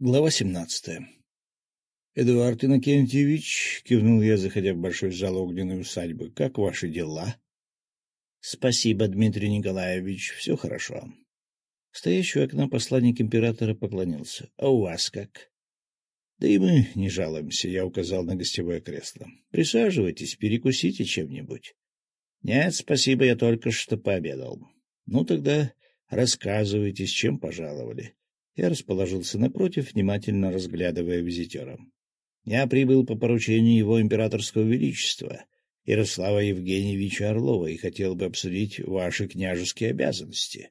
Глава семнадцатая. — Эдуард Иннокентьевич, — кивнул я, заходя в большой зал огненной усадьбы, — как ваши дела? — Спасибо, Дмитрий Николаевич, все хорошо. Стоящий у окна посланник императора поклонился. — А у вас как? — Да и мы не жалуемся, — я указал на гостевое кресло. — Присаживайтесь, перекусите чем-нибудь. — Нет, спасибо, я только что пообедал. — Ну, тогда рассказывайте, с чем пожаловали. — я расположился напротив, внимательно разглядывая визитера. Я прибыл по поручению его императорского величества, Ярослава Евгеньевича Орлова, и хотел бы обсудить ваши княжеские обязанности.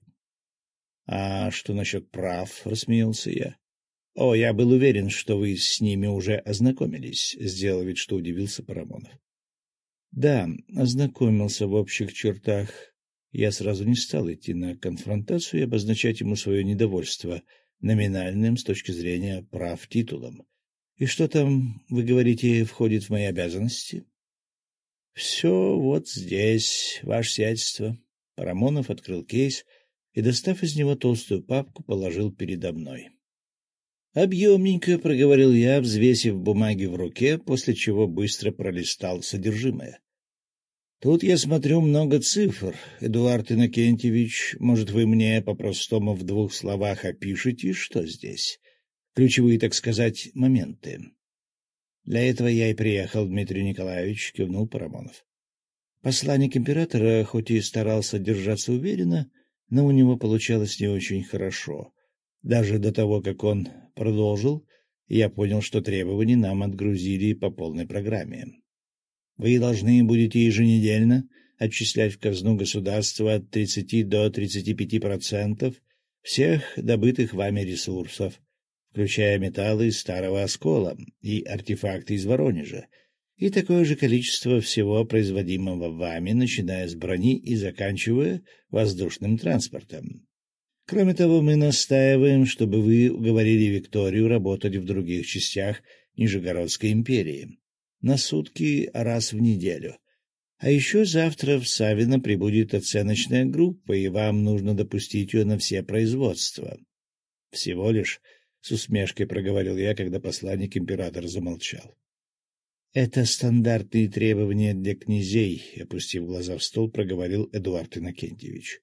— А что насчет прав? — рассмеялся я. — О, я был уверен, что вы с ними уже ознакомились, — сделал вид, что удивился Парамонов. — Да, ознакомился в общих чертах. Я сразу не стал идти на конфронтацию и обозначать ему свое недовольство — номинальным с точки зрения прав титулом. И что там, вы говорите, входит в мои обязанности? — Все вот здесь, ваше сиятельство. Парамонов открыл кейс и, достав из него толстую папку, положил передо мной. Объемненько проговорил я, взвесив бумаги в руке, после чего быстро пролистал содержимое. Тут я смотрю много цифр. Эдуард Иннокентьевич, может, вы мне по-простому в двух словах опишете, что здесь? Ключевые, так сказать, моменты. Для этого я и приехал, Дмитрий Николаевич, — кивнул Парамонов. Посланник императора хоть и старался держаться уверенно, но у него получалось не очень хорошо. Даже до того, как он продолжил, я понял, что требований нам отгрузили по полной программе. Вы должны будете еженедельно отчислять в казну государства от 30 до 35% всех добытых вами ресурсов, включая металлы из старого оскола и артефакты из Воронежа, и такое же количество всего производимого вами, начиная с брони и заканчивая воздушным транспортом. Кроме того, мы настаиваем, чтобы вы уговорили Викторию работать в других частях Нижегородской империи на сутки раз в неделю. А еще завтра в Савино прибудет оценочная группа, и вам нужно допустить ее на все производства. — Всего лишь, — с усмешкой проговорил я, когда посланник императора замолчал. — Это стандартные требования для князей, — опустив глаза в стол, проговорил Эдуард Иннокентьевич.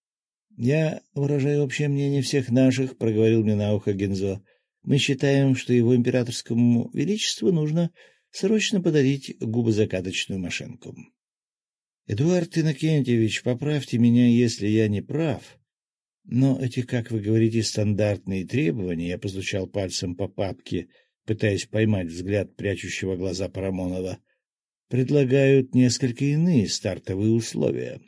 — Я выражаю общее мнение всех наших, — проговорил мне на ухо Гензо. — Мы считаем, что его императорскому величеству нужно срочно подарить губозакаточную машинку. — Эдуард Иннокентьевич, поправьте меня, если я не прав, но эти, как вы говорите, стандартные требования, я постучал пальцем по папке, пытаясь поймать взгляд прячущего глаза Парамонова, предлагают несколько иные стартовые условия.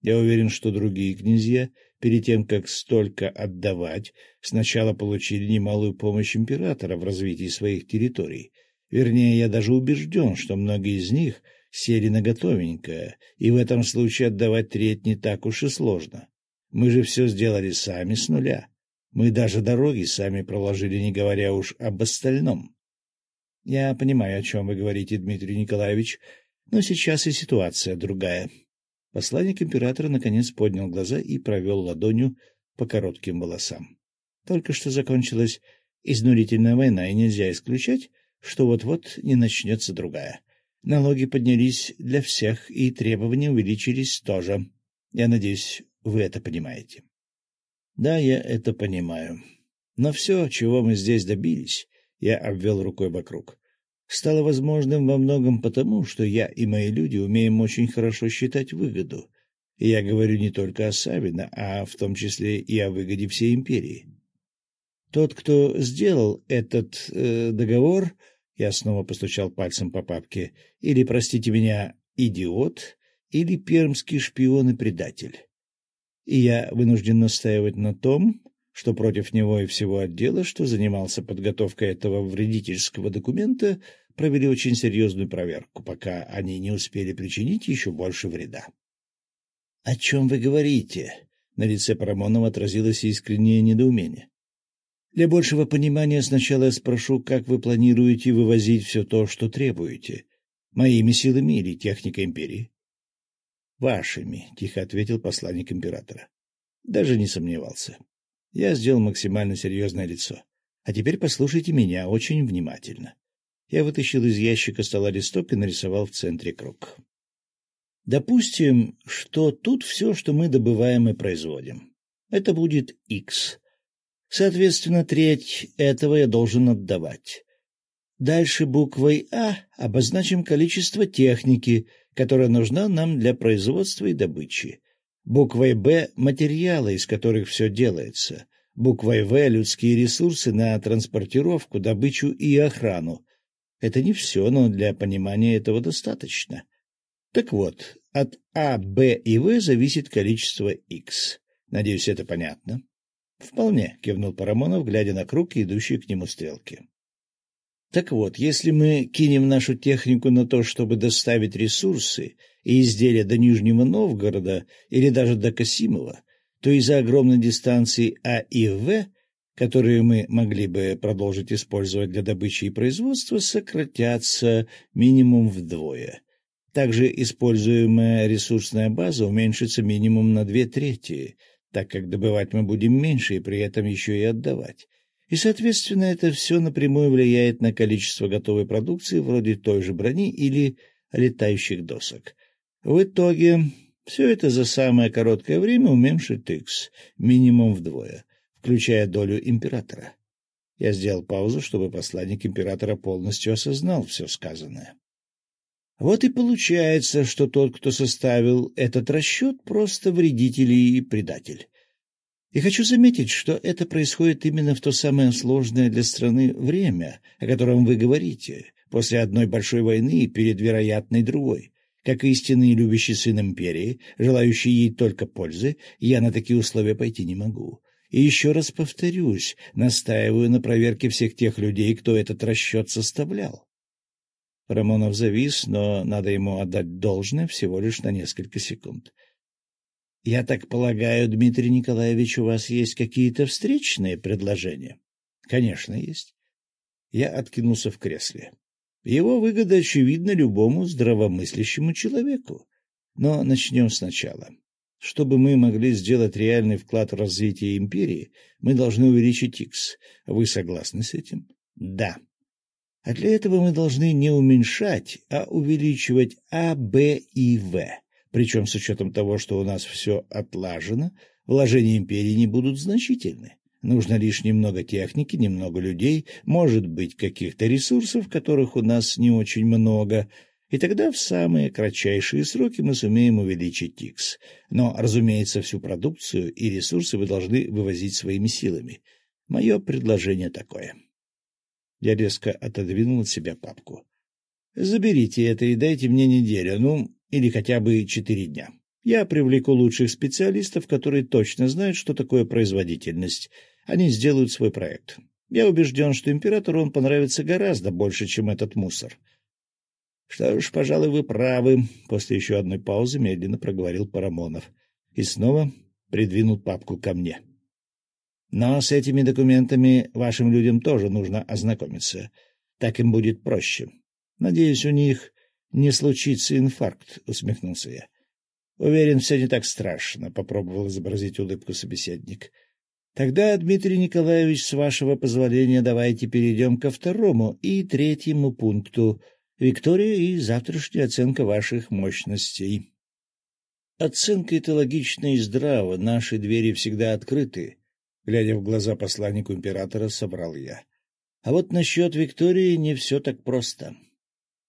Я уверен, что другие князья, перед тем, как столько отдавать, сначала получили немалую помощь императора в развитии своих территорий — Вернее, я даже убежден, что многие из них сели на готовенькое, и в этом случае отдавать треть не так уж и сложно. Мы же все сделали сами с нуля. Мы даже дороги сами проложили, не говоря уж об остальном. Я понимаю, о чем вы говорите, Дмитрий Николаевич, но сейчас и ситуация другая. Посланник императора наконец поднял глаза и провел ладонью по коротким волосам. Только что закончилась изнурительная война, и нельзя исключать, что вот-вот не начнется другая. Налоги поднялись для всех, и требования увеличились тоже. Я надеюсь, вы это понимаете. Да, я это понимаю. Но все, чего мы здесь добились, я обвел рукой вокруг, стало возможным во многом потому, что я и мои люди умеем очень хорошо считать выгоду. И я говорю не только о Савино, а в том числе и о выгоде всей империи. Тот, кто сделал этот э, договор, я снова постучал пальцем по папке. Или, простите меня, идиот, или пермский шпион и предатель. И я вынужден настаивать на том, что против него и всего отдела, что занимался подготовкой этого вредительского документа, провели очень серьезную проверку, пока они не успели причинить еще больше вреда. — О чем вы говорите? На лице Парамонова отразилось искреннее недоумение. Для большего понимания сначала я спрошу, как вы планируете вывозить все то, что требуете. Моими силами или техникой империи? — Вашими, — тихо ответил посланник императора. Даже не сомневался. Я сделал максимально серьезное лицо. А теперь послушайте меня очень внимательно. Я вытащил из ящика стола листок и нарисовал в центре круг. Допустим, что тут все, что мы добываем и производим. Это будет X. Соответственно, треть этого я должен отдавать. Дальше буквой «А» обозначим количество техники, которая нужна нам для производства и добычи. Буквой «Б» — материалы, из которых все делается. Буквой «В» — людские ресурсы на транспортировку, добычу и охрану. Это не все, но для понимания этого достаточно. Так вот, от А, Б и В зависит количество X. Надеюсь, это понятно? — Вполне, — кивнул Парамонов, глядя на круг, идущий к нему стрелки. — Так вот, если мы кинем нашу технику на то, чтобы доставить ресурсы и изделия до Нижнего Новгорода или даже до Касимова, то из-за огромной дистанции А и В, которые мы могли бы продолжить использовать для добычи и производства, сократятся минимум вдвое. Также используемая ресурсная база уменьшится минимум на две трети, так как добывать мы будем меньше и при этом еще и отдавать. И, соответственно, это все напрямую влияет на количество готовой продукции, вроде той же брони или летающих досок. В итоге все это за самое короткое время уменьшит X минимум вдвое, включая долю императора. Я сделал паузу, чтобы посланник императора полностью осознал все сказанное. Вот и получается, что тот, кто составил этот расчет, просто вредитель и предатель. И хочу заметить, что это происходит именно в то самое сложное для страны время, о котором вы говорите, после одной большой войны и перед вероятной другой. Как истинный любящий сын империи, желающий ей только пользы, я на такие условия пойти не могу. И еще раз повторюсь, настаиваю на проверке всех тех людей, кто этот расчет составлял. Рамонов завис, но надо ему отдать должное всего лишь на несколько секунд. — Я так полагаю, Дмитрий Николаевич, у вас есть какие-то встречные предложения? — Конечно, есть. Я откинулся в кресле. Его выгода очевидна любому здравомыслящему человеку. Но начнем сначала. Чтобы мы могли сделать реальный вклад в развитие империи, мы должны увеличить X. Вы согласны с этим? — Да. А для этого мы должны не уменьшать, а увеличивать А, Б и В. Причем с учетом того, что у нас все отлажено, вложения империи не будут значительны. Нужно лишь немного техники, немного людей, может быть, каких-то ресурсов, которых у нас не очень много, и тогда в самые кратчайшие сроки мы сумеем увеличить X. Но, разумеется, всю продукцию и ресурсы вы должны вывозить своими силами. Мое предложение такое. Я резко отодвинул от себя папку. — Заберите это и дайте мне неделю, ну, или хотя бы четыре дня. Я привлеку лучших специалистов, которые точно знают, что такое производительность. Они сделают свой проект. Я убежден, что императору он понравится гораздо больше, чем этот мусор. — Что ж, пожалуй, вы правы, — после еще одной паузы медленно проговорил Парамонов и снова придвинул папку ко мне. — но с этими документами вашим людям тоже нужно ознакомиться. Так им будет проще. Надеюсь, у них не случится инфаркт, — усмехнулся я. — Уверен, все не так страшно, — попробовал изобразить улыбку собеседник. — Тогда, Дмитрий Николаевич, с вашего позволения, давайте перейдем ко второму и третьему пункту. Виктория и завтрашняя оценка ваших мощностей. Оценка это логично и здраво, наши двери всегда открыты. Глядя в глаза посланнику императора, собрал я. А вот насчет Виктории не все так просто.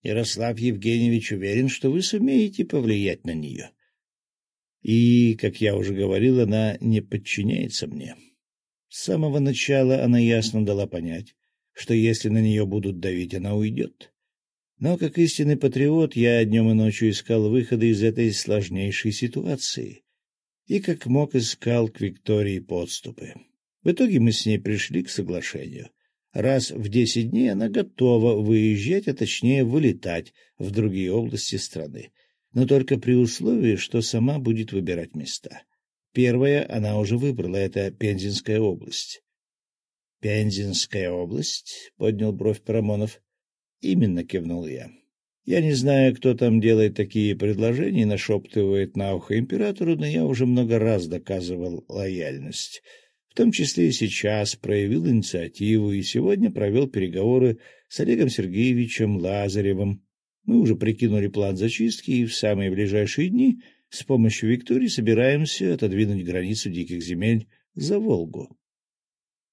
Ярослав Евгеньевич уверен, что вы сумеете повлиять на нее. И, как я уже говорил, она не подчиняется мне. С самого начала она ясно дала понять, что если на нее будут давить, она уйдет. Но, как истинный патриот, я днем и ночью искал выхода из этой сложнейшей ситуации и как мог искал к Виктории подступы. В итоге мы с ней пришли к соглашению. Раз в десять дней она готова выезжать, а точнее вылетать в другие области страны, но только при условии, что сама будет выбирать места. Первое она уже выбрала — это Пензенская область. — Пензенская область? — поднял бровь Парамонов. — Именно кивнул я. Я не знаю, кто там делает такие предложения и нашептывает на ухо императору, но я уже много раз доказывал лояльность. В том числе и сейчас проявил инициативу и сегодня провел переговоры с Олегом Сергеевичем Лазаревым. Мы уже прикинули план зачистки и в самые ближайшие дни с помощью Виктории собираемся отодвинуть границу диких земель за Волгу.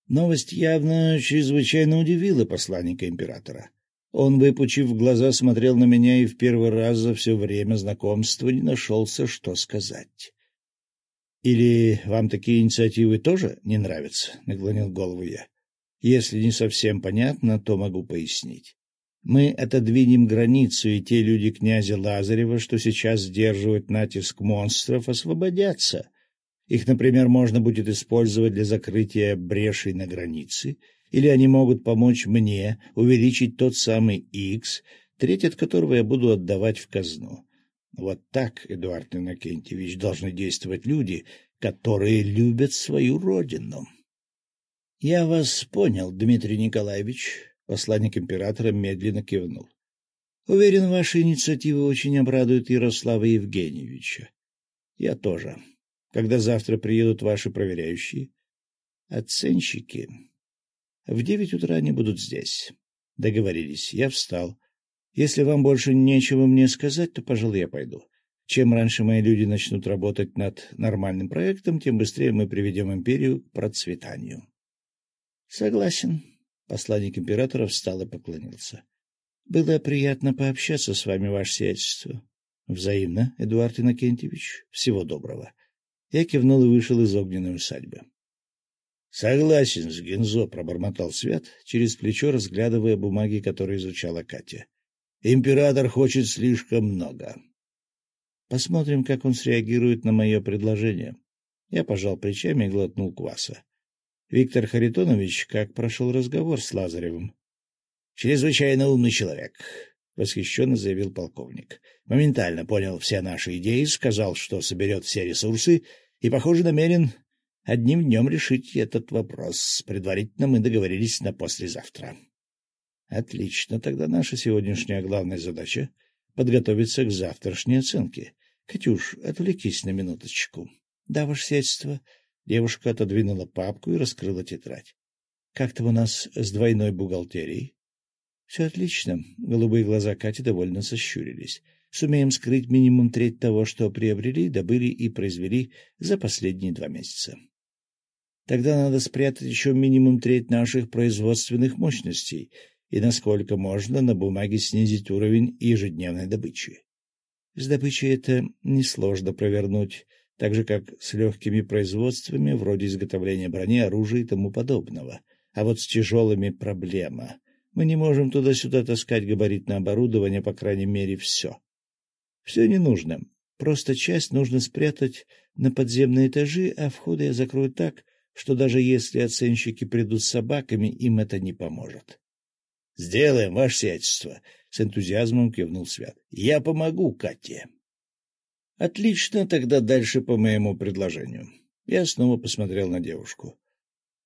Новость явно чрезвычайно удивила посланника императора. Он, выпучив глаза, смотрел на меня и в первый раз за все время знакомства не нашелся, что сказать. — Или вам такие инициативы тоже не нравятся? — наклонил голову я. — Если не совсем понятно, то могу пояснить. Мы отодвинем границу, и те люди князя Лазарева, что сейчас сдерживают натиск монстров, освободятся. Их, например, можно будет использовать для закрытия брешей на границе, или они могут помочь мне увеличить тот самый X, треть от которого я буду отдавать в казну. Вот так, Эдуард Иннокентьевич, должны действовать люди, которые любят свою родину. — Я вас понял, Дмитрий Николаевич. Посланник императора медленно кивнул. — Уверен, ваши инициативы очень обрадуют Ярослава Евгеньевича. — Я тоже. Когда завтра приедут ваши проверяющие? Оценщики. В девять утра они будут здесь. Договорились. Я встал. Если вам больше нечего мне сказать, то, пожалуй, я пойду. Чем раньше мои люди начнут работать над нормальным проектом, тем быстрее мы приведем империю к процветанию. — Согласен. Посланник императора встал и поклонился. — Было приятно пообщаться с вами, ваше сиятельство. — Взаимно, Эдуард Иннокентьевич. Всего доброго. Я кивнул и вышел из огненной усадьбы. — Согласен с Гензо, — пробормотал Свят, через плечо разглядывая бумаги, которые изучала Катя. — Император хочет слишком много. Посмотрим, как он среагирует на мое предложение. Я пожал плечами и глотнул кваса. Виктор Харитонович, как прошел разговор с Лазаревым? — Чрезвычайно умный человек, — восхищенно заявил полковник. Моментально понял все наши идеи, сказал, что соберет все ресурсы и, похоже, намерен одним днем решить этот вопрос. Предварительно мы договорились на послезавтра. Отлично, тогда наша сегодняшняя главная задача — подготовиться к завтрашней оценке. Катюш, отвлекись на минуточку. Да, ваше сельство. Девушка отодвинула папку и раскрыла тетрадь. Как там у нас с двойной бухгалтерией? Все отлично. Голубые глаза Кати довольно сощурились сумеем скрыть минимум треть того, что приобрели, добыли и произвели за последние два месяца. Тогда надо спрятать еще минимум треть наших производственных мощностей и, насколько можно, на бумаге снизить уровень ежедневной добычи. С добычей это несложно провернуть, так же, как с легкими производствами, вроде изготовления брони, оружия и тому подобного. А вот с тяжелыми проблема. Мы не можем туда-сюда таскать габаритное оборудование, по крайней мере, все. Все не нужно. Просто часть нужно спрятать на подземные этажи, а входы я закрою так, что даже если оценщики придут с собаками, им это не поможет. — Сделаем, ваше сиятельство! — с энтузиазмом кивнул Свят. — Я помогу Кате. — Отлично, тогда дальше по моему предложению. Я снова посмотрел на девушку.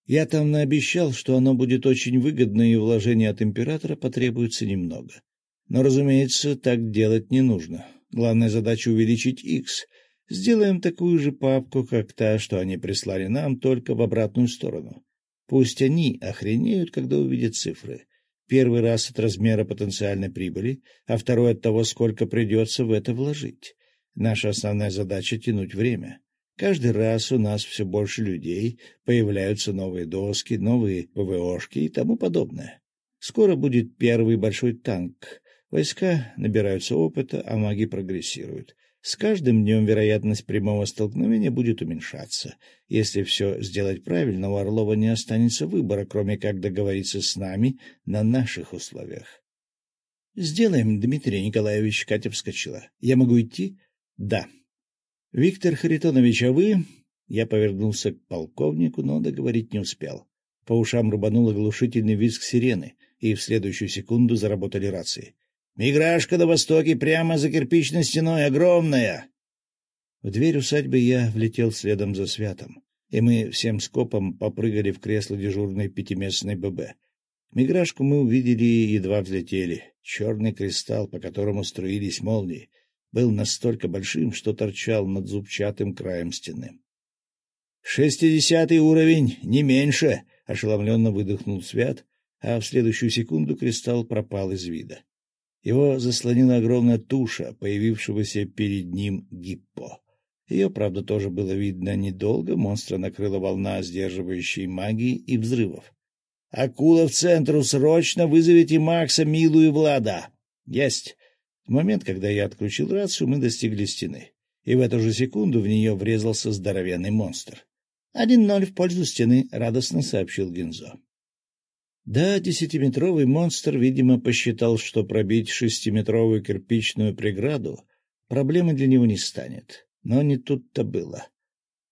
Я там наобещал, что оно будет очень выгодно, и вложения от императора потребуется немного. Но, разумеется, так делать не нужно. Главная задача — увеличить X. Сделаем такую же папку, как та, что они прислали нам, только в обратную сторону. Пусть они охренеют, когда увидят цифры. Первый раз от размера потенциальной прибыли, а второй от того, сколько придется в это вложить. Наша основная задача — тянуть время. Каждый раз у нас все больше людей, появляются новые доски, новые ПВОшки и тому подобное. Скоро будет первый большой танк, Войска набираются опыта, а маги прогрессируют. С каждым днем вероятность прямого столкновения будет уменьшаться. Если все сделать правильно, у Орлова не останется выбора, кроме как договориться с нами на наших условиях. — Сделаем, Дмитрий Николаевич, — Катя вскочила. — Я могу идти? — Да. — Виктор Харитонович, а вы... Я повернулся к полковнику, но договорить не успел. По ушам рубанул оглушительный визг сирены, и в следующую секунду заработали рации. Миграшка на востоке прямо за кирпичной стеной, огромная. В дверь усадьбы я влетел следом за святом, и мы всем скопом попрыгали в кресло дежурной пятиместной ББ. Миграшку мы увидели и едва взлетели. Черный кристалл, по которому струились молнии, был настолько большим, что торчал над зубчатым краем стены. Шестидесятый уровень, не меньше! — ошеломленно выдохнул Свят, а в следующую секунду кристалл пропал из вида. Его заслонила огромная туша, появившегося перед ним гиппо. Ее, правда, тоже было видно недолго, монстра накрыла волна сдерживающей магии и взрывов. — Акула в центру! Срочно вызовите Макса, Милу и Влада! — Есть! В момент, когда я отключил рацию, мы достигли стены, и в эту же секунду в нее врезался здоровенный монстр. «Один ноль в пользу стены», — радостно сообщил Гинзо. Да, десятиметровый монстр, видимо, посчитал, что пробить шестиметровую кирпичную преграду проблемы для него не станет. Но не тут-то было.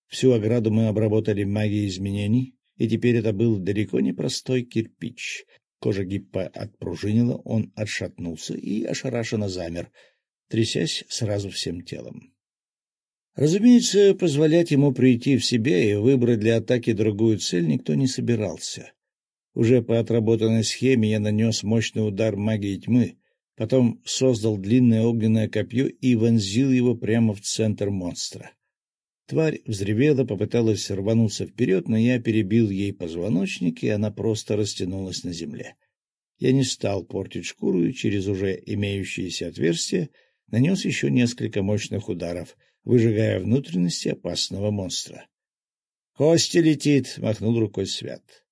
Всю ограду мы обработали магией изменений, и теперь это был далеко не простой кирпич. Кожа гиппа отпружинила, он отшатнулся и ошарашенно замер, трясясь сразу всем телом. Разумеется, позволять ему прийти в себя и выбрать для атаки другую цель никто не собирался. Уже по отработанной схеме я нанес мощный удар магии тьмы, потом создал длинное огненное копье и вонзил его прямо в центр монстра. Тварь взревела, попыталась рвануться вперед, но я перебил ей позвоночник, и она просто растянулась на земле. Я не стал портить шкуру и через уже имеющиеся отверстия нанес еще несколько мощных ударов, выжигая внутренности опасного монстра. — Кости летит! — махнул рукой Свят.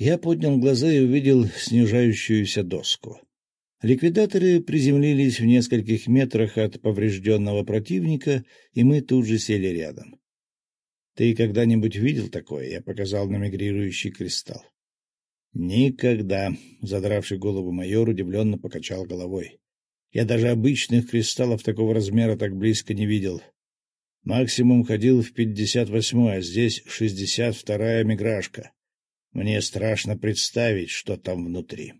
Я поднял глаза и увидел снижающуюся доску. Ликвидаторы приземлились в нескольких метрах от поврежденного противника, и мы тут же сели рядом. — Ты когда-нибудь видел такое? — я показал на мигрирующий кристалл. — Никогда, — задравший голову майор удивленно покачал головой. Я даже обычных кристаллов такого размера так близко не видел. Максимум ходил в пятьдесят восьмой, а здесь шестьдесят вторая миграшка. Мне страшно представить, что там внутри.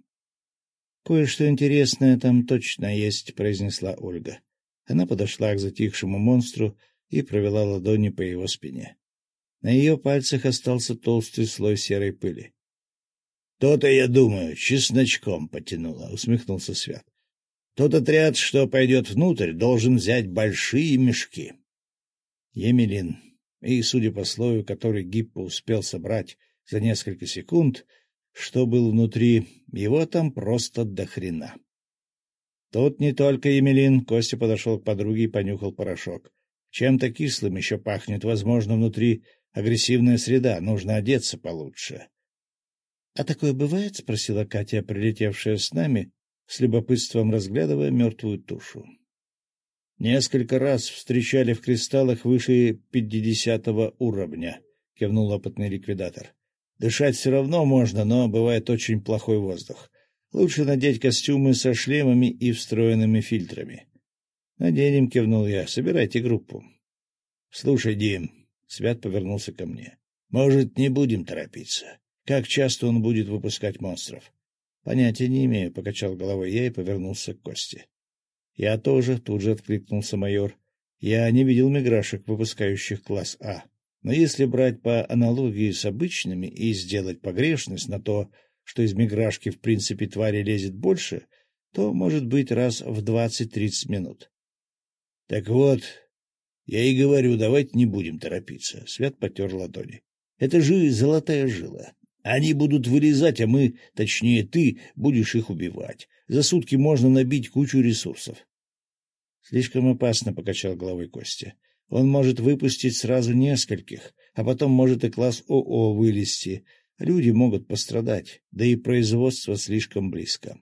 — Кое-что интересное там точно есть, — произнесла Ольга. Она подошла к затихшему монстру и провела ладони по его спине. На ее пальцах остался толстый слой серой пыли. — То-то, я думаю, чесночком потянуло, — усмехнулся Свят. — Тот отряд, что пойдет внутрь, должен взять большие мешки. Емелин, и, судя по слою, который Гиппо успел собрать, за несколько секунд, что был внутри, его там просто до хрена. Тут не только Емелин, Костя подошел к подруге и понюхал порошок. Чем-то кислым еще пахнет, возможно, внутри агрессивная среда, нужно одеться получше. — А такое бывает? — спросила Катя, прилетевшая с нами, с любопытством разглядывая мертвую тушу. — Несколько раз встречали в кристаллах выше пятидесятого уровня, — кивнул опытный ликвидатор. Дышать все равно можно, но бывает очень плохой воздух. Лучше надеть костюмы со шлемами и встроенными фильтрами. — Наденем, — кивнул я. — Собирайте группу. — Слушай, Дим, — Свят повернулся ко мне, — может, не будем торопиться? Как часто он будет выпускать монстров? — Понятия не имею, — покачал головой я и повернулся к Косте. — Я тоже, — тут же откликнулся майор. — Я не видел миграшек, выпускающих класс А. Но если брать по аналогии с обычными и сделать погрешность на то, что из миграшки в принципе твари лезет больше, то может быть раз в двадцать-тридцать минут. — Так вот, я и говорю, давайте не будем торопиться. Свят потер ладони. — Это же золотая жила. Они будут вылезать, а мы, точнее ты, будешь их убивать. За сутки можно набить кучу ресурсов. — Слишком опасно, — покачал головой Костя. Он может выпустить сразу нескольких, а потом может и класс ОО вылезти. Люди могут пострадать, да и производство слишком близко.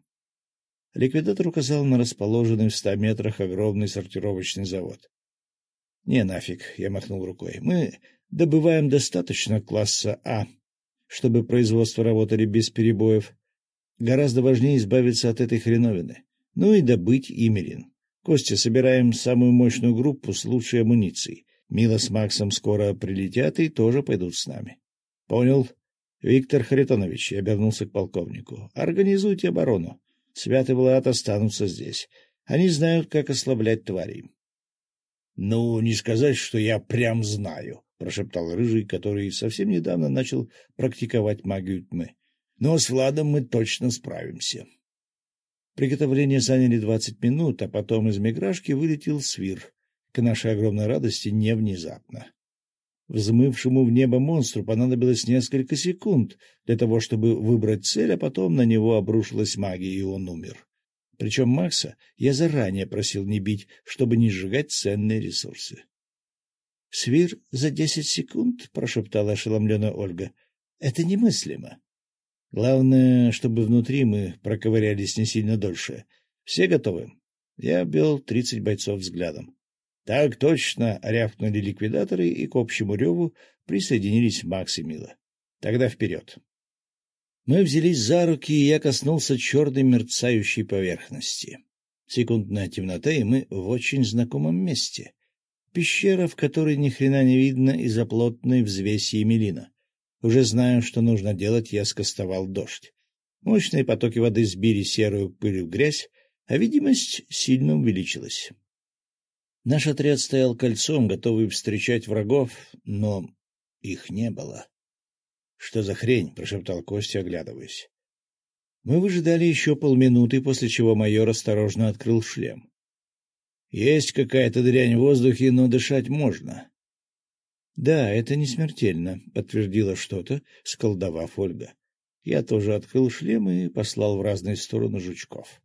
Ликвидатор указал на расположенный в ста метрах огромный сортировочный завод. — Не, нафиг, — я махнул рукой. — Мы добываем достаточно класса А, чтобы производство работали без перебоев. Гораздо важнее избавиться от этой хреновины. Ну и добыть Имерин. Костя, собираем самую мощную группу с лучшей амуницией. Мила с Максом скоро прилетят и тоже пойдут с нами. — Понял. Виктор Харитонович, обернулся к полковнику. — Организуйте оборону. Свят и Влад останутся здесь. Они знают, как ослаблять тварей. — Ну, не сказать, что я прям знаю, — прошептал Рыжий, который совсем недавно начал практиковать магию тьмы. — Но с Владом мы точно справимся. — Приготовления заняли двадцать минут, а потом из миграшки вылетел свир, к нашей огромной радости не внезапно. Взмывшему в небо монстру понадобилось несколько секунд для того, чтобы выбрать цель, а потом на него обрушилась магия, и он умер. Причем Макса я заранее просил не бить, чтобы не сжигать ценные ресурсы. — Свир за десять секунд? — прошептала ошеломленная Ольга. — Это немыслимо. Главное, чтобы внутри мы проковырялись не сильно дольше. Все готовы? Я обвел тридцать бойцов взглядом. Так точно рявкнули ликвидаторы, и к общему реву присоединились Макс и Мила. Тогда вперед. Мы взялись за руки, и я коснулся черной мерцающей поверхности. Секундная темнота, и мы в очень знакомом месте. Пещера, в которой ни хрена не видно из-за плотной взвеси Емелина. Уже знаю, что нужно делать, я скостовал дождь. Мощные потоки воды сбили серую пыль в грязь, а видимость сильно увеличилась. Наш отряд стоял кольцом, готовый встречать врагов, но их не было. — Что за хрень? — прошептал Костя, оглядываясь. Мы выжидали еще полминуты, после чего майор осторожно открыл шлем. — Есть какая-то дрянь в воздухе, но дышать можно. — Да, это не смертельно, — подтвердила что-то, сколдовав Ольга. Я тоже открыл шлем и послал в разные стороны жучков.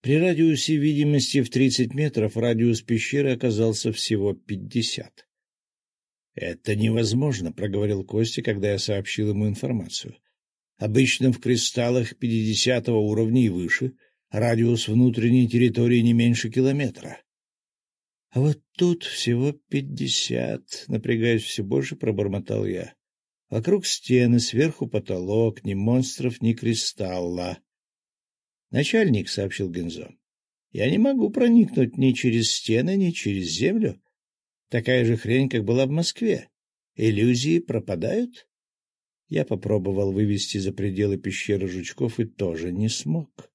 При радиусе видимости в 30 метров радиус пещеры оказался всего 50. — Это невозможно, — проговорил Костя, когда я сообщил ему информацию. Обычно в кристаллах 50 уровня и выше радиус внутренней территории не меньше километра. — А вот тут всего пятьдесят, — напрягаясь все больше, пробормотал я. Вокруг стены, сверху потолок, ни монстров, ни кристалла. Начальник, — сообщил Гензо, — я не могу проникнуть ни через стены, ни через землю. Такая же хрень, как была в Москве. Иллюзии пропадают? Я попробовал вывести за пределы пещеры жучков и тоже не смог.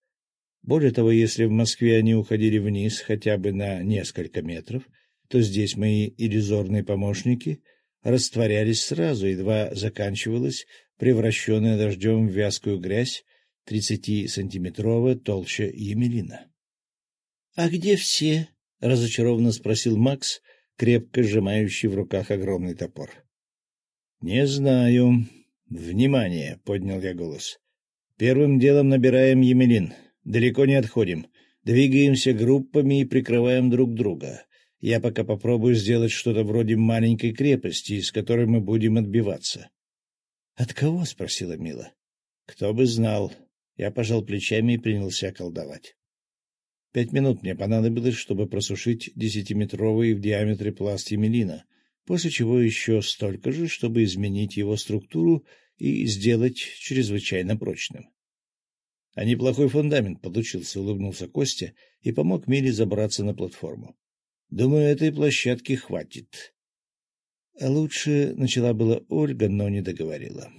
Более того, если в Москве они уходили вниз хотя бы на несколько метров, то здесь мои иллюзорные помощники растворялись сразу, едва заканчивалась превращенная дождем в вязкую грязь тридцатисантиметровая, толще Емелина. — А где все? — разочарованно спросил Макс, крепко сжимающий в руках огромный топор. — Не знаю. Внимание! — поднял я голос. — Первым делом набираем Емелин. Далеко не отходим. Двигаемся группами и прикрываем друг друга. Я пока попробую сделать что-то вроде маленькой крепости, из которой мы будем отбиваться. — От кого? — спросила Мила. — Кто бы знал. Я пожал плечами и принялся колдовать. Пять минут мне понадобилось, чтобы просушить десятиметровый в диаметре пласт емелина, после чего еще столько же, чтобы изменить его структуру и сделать чрезвычайно прочным. — А неплохой фундамент получился, — улыбнулся Костя и помог Миле забраться на платформу. — Думаю, этой площадки хватит. А лучше начала была Ольга, но не договорила.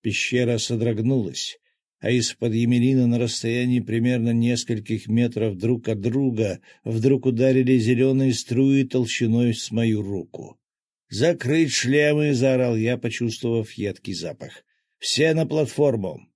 Пещера содрогнулась, а из-под Емелина на расстоянии примерно нескольких метров друг от друга вдруг ударили зеленые струи толщиной с мою руку. «Закрыть шлемы!» — заорал я, почувствовав едкий запах. «Все на платформу!»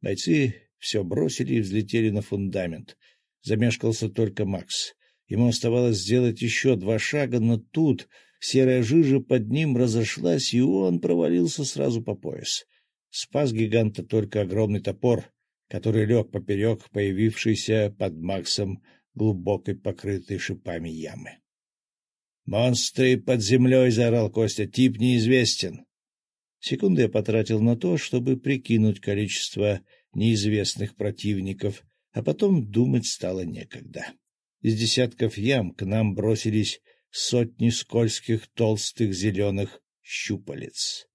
Бойцы все бросили и взлетели на фундамент. Замешкался только Макс. Ему оставалось сделать еще два шага, но тут серая жижа под ним разошлась, и он провалился сразу по пояс. Спас гиганта только огромный топор, который лег поперек появившейся под Максом глубокой покрытой шипами ямы. «Монстры под землей!» — заорал Костя. «Тип неизвестен». Секунду я потратил на то, чтобы прикинуть количество неизвестных противников, а потом думать стало некогда. Из десятков ям к нам бросились сотни скользких толстых зеленых щупалец.